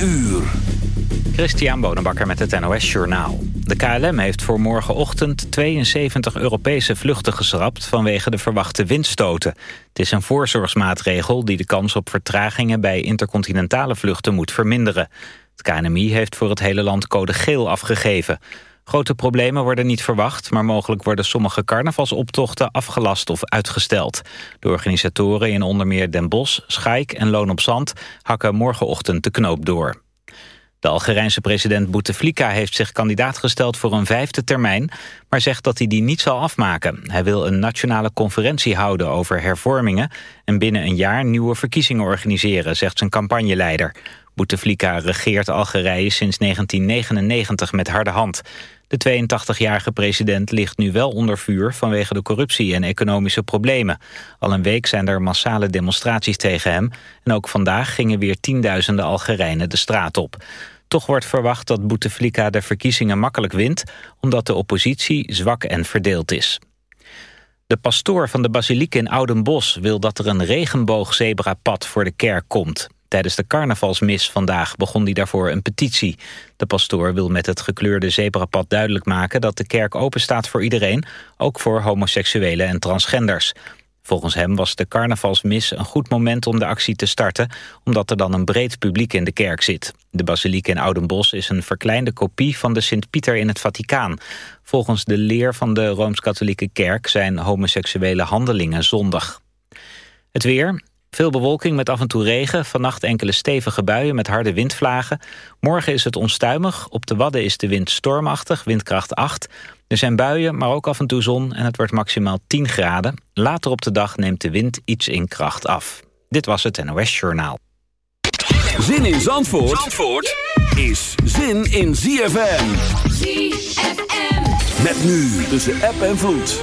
uur. Christian Bonenbakker met het NOS Journaal. De KLM heeft voor morgenochtend 72 Europese vluchten geschrapt... vanwege de verwachte windstoten. Het is een voorzorgsmaatregel die de kans op vertragingen... bij intercontinentale vluchten moet verminderen. Het KNMI heeft voor het hele land code geel afgegeven. Grote problemen worden niet verwacht... maar mogelijk worden sommige carnavalsoptochten afgelast of uitgesteld. De organisatoren in onder meer Den Bosch, Schaik en Loon op Zand... hakken morgenochtend de knoop door. De Algerijnse president Bouteflika heeft zich kandidaat gesteld voor een vijfde termijn, maar zegt dat hij die niet zal afmaken. Hij wil een nationale conferentie houden over hervormingen en binnen een jaar nieuwe verkiezingen organiseren, zegt zijn campagneleider. Bouteflika regeert Algerije sinds 1999 met harde hand. De 82-jarige president ligt nu wel onder vuur vanwege de corruptie en economische problemen. Al een week zijn er massale demonstraties tegen hem. En ook vandaag gingen weer tienduizenden Algerijnen de straat op. Toch wordt verwacht dat Bouteflika de verkiezingen makkelijk wint... omdat de oppositie zwak en verdeeld is. De pastoor van de basiliek in Oudenbos wil dat er een regenboogzebrapad voor de kerk komt. Tijdens de carnavalsmis vandaag begon hij daarvoor een petitie. De pastoor wil met het gekleurde zebrapad duidelijk maken... dat de kerk open staat voor iedereen, ook voor homoseksuelen en transgenders. Volgens hem was de carnavalsmis een goed moment om de actie te starten... omdat er dan een breed publiek in de kerk zit. De basiliek in Oudenbos is een verkleinde kopie van de Sint-Pieter in het Vaticaan. Volgens de leer van de Rooms-Katholieke Kerk zijn homoseksuele handelingen zondig. Het weer. Veel bewolking met af en toe regen. Vannacht enkele stevige buien met harde windvlagen. Morgen is het onstuimig. Op de Wadden is de wind stormachtig, windkracht 8. Er zijn buien, maar ook af en toe zon en het wordt maximaal 10 graden. Later op de dag neemt de wind iets in kracht af. Dit was het NOS Journaal. Zin in Zandvoort, Zandvoort is zin in ZFM. ZFM. Met nu tussen app en vloed.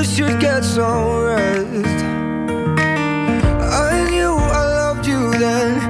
you should get some rest. I knew I loved you then,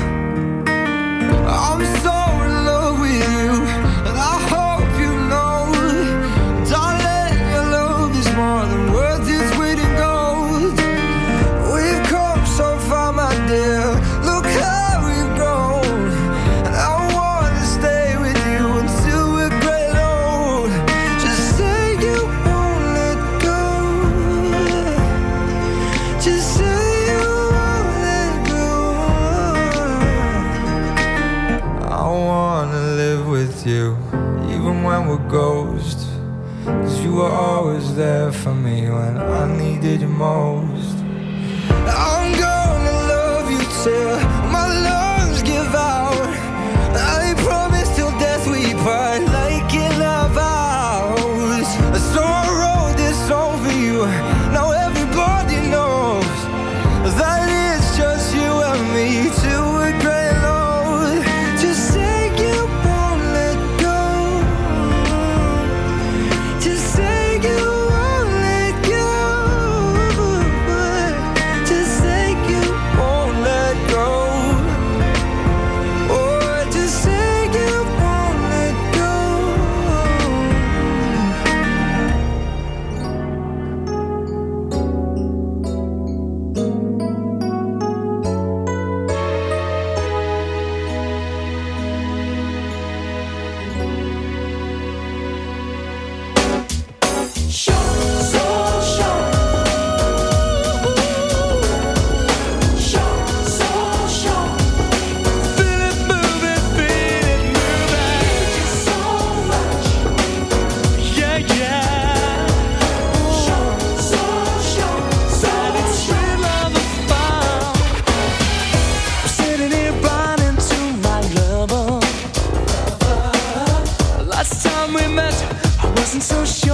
Needed so sure.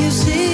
you see.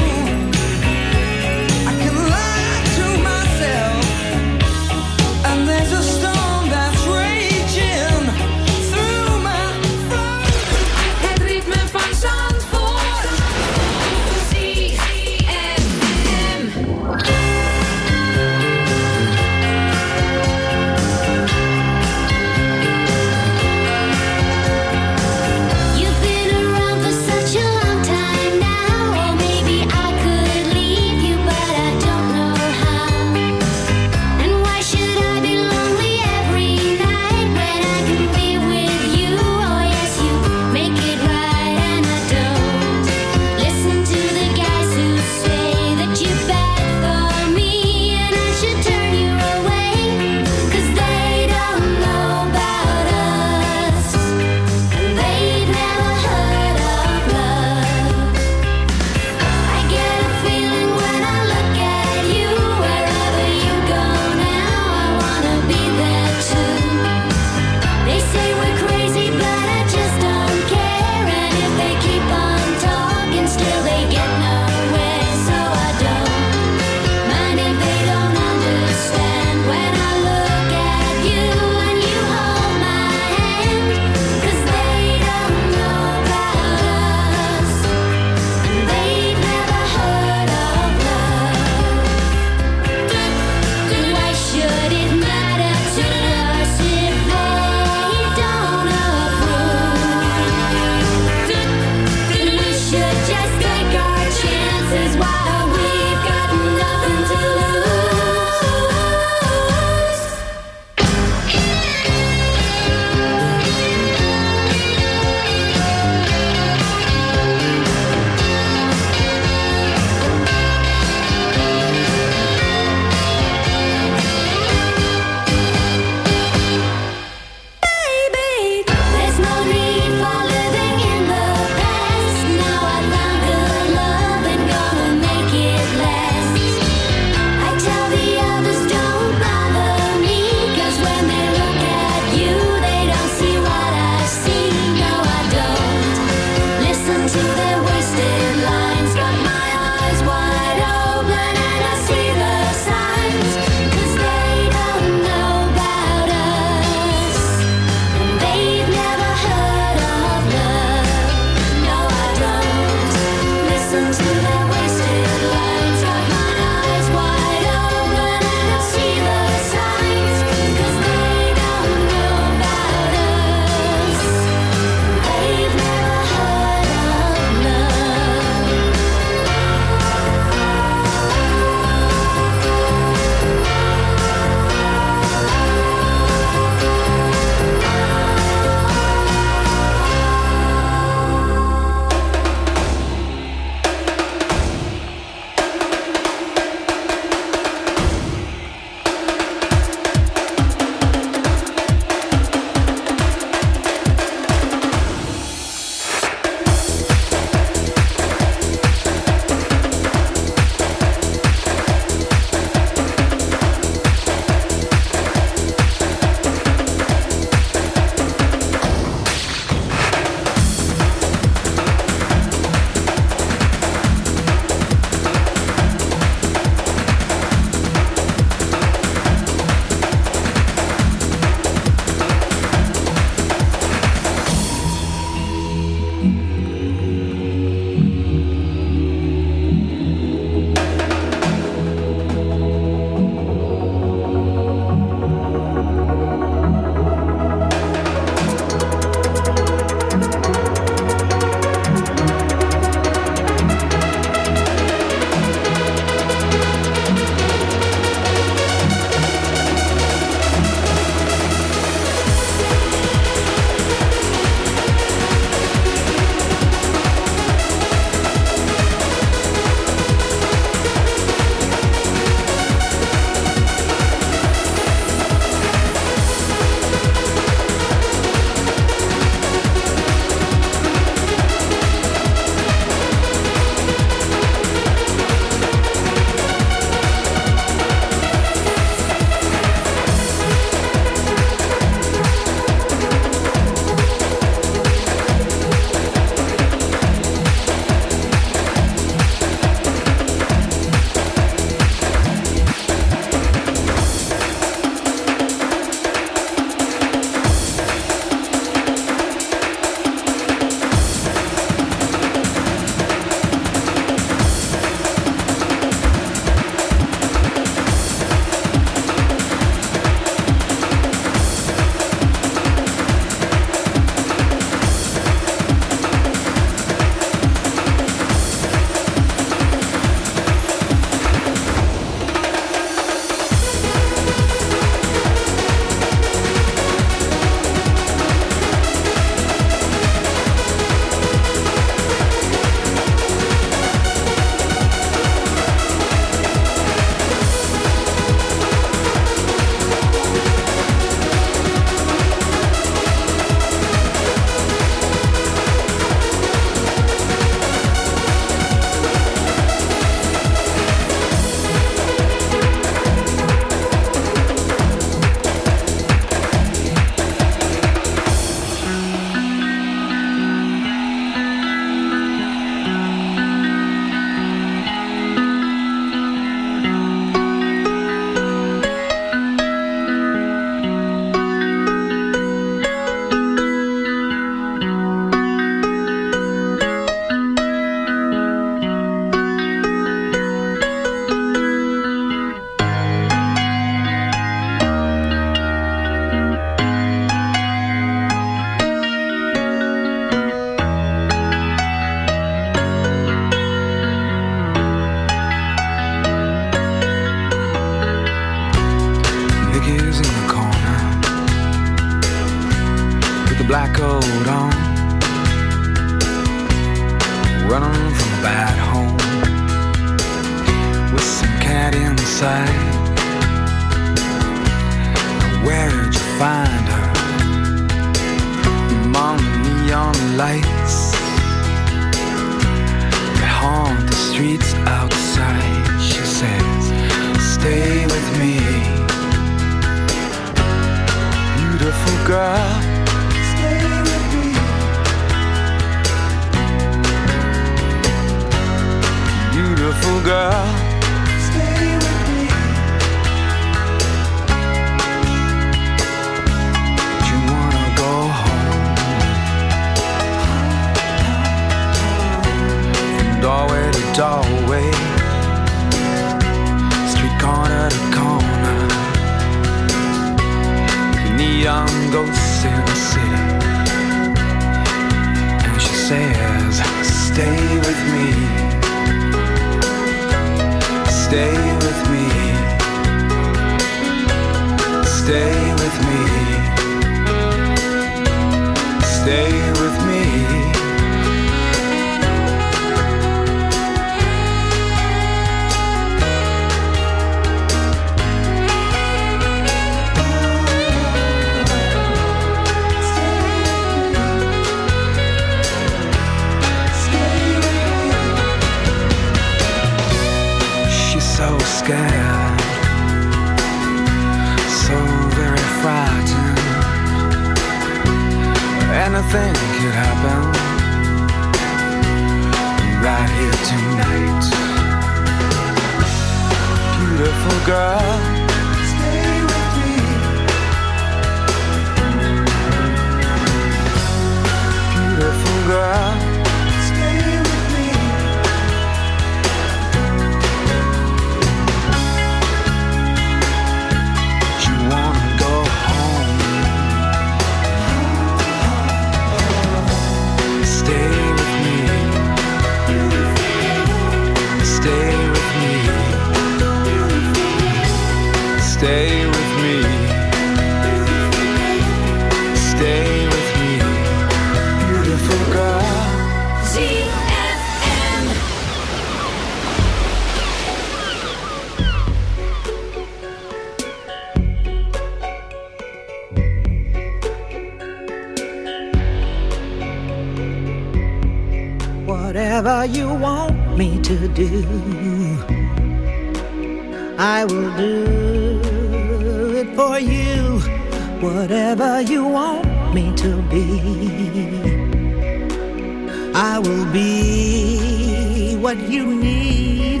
what you need.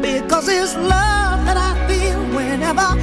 Because it's love that I feel whenever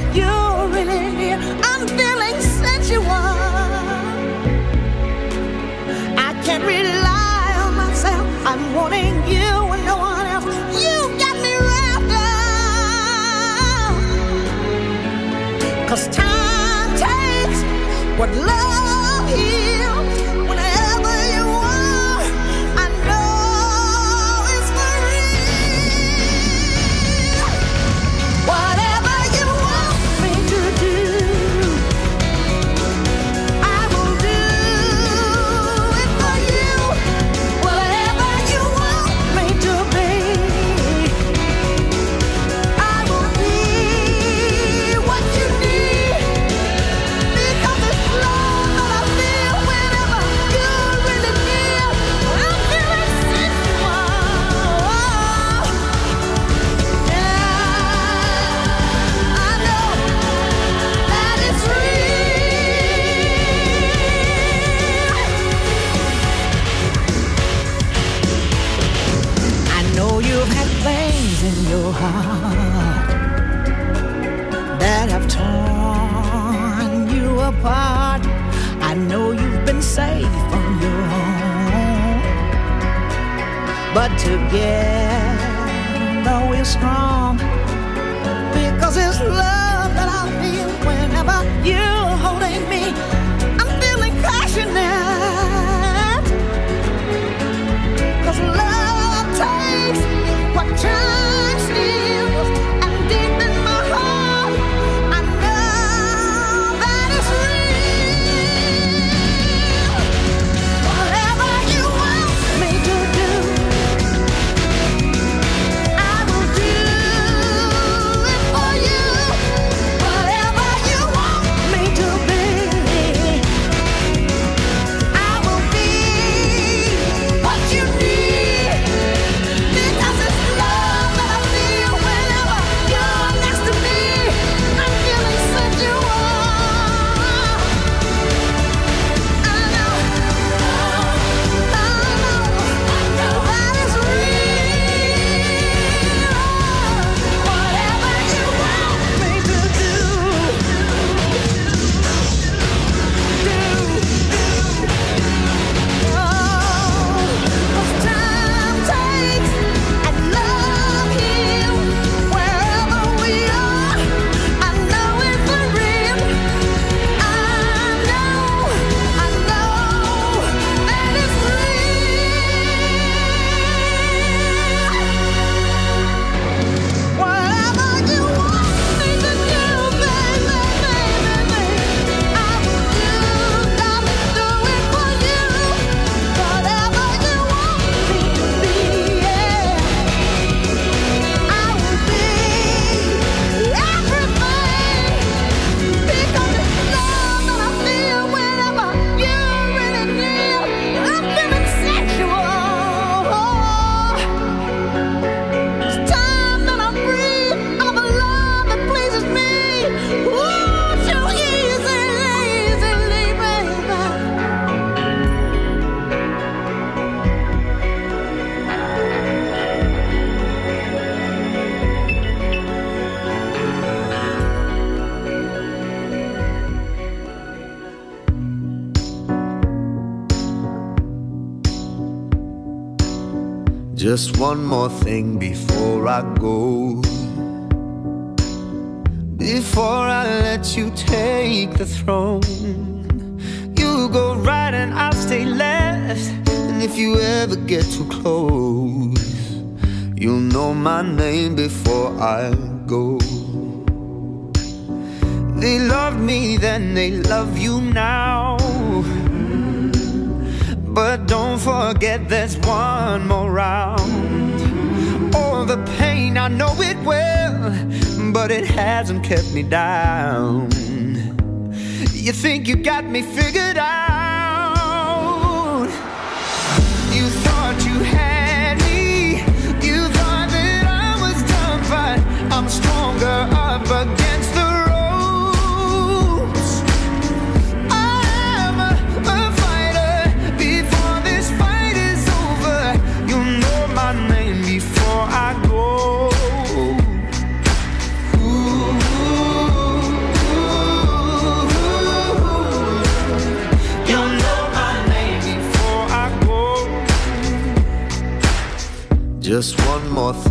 me feel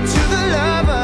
to the lover.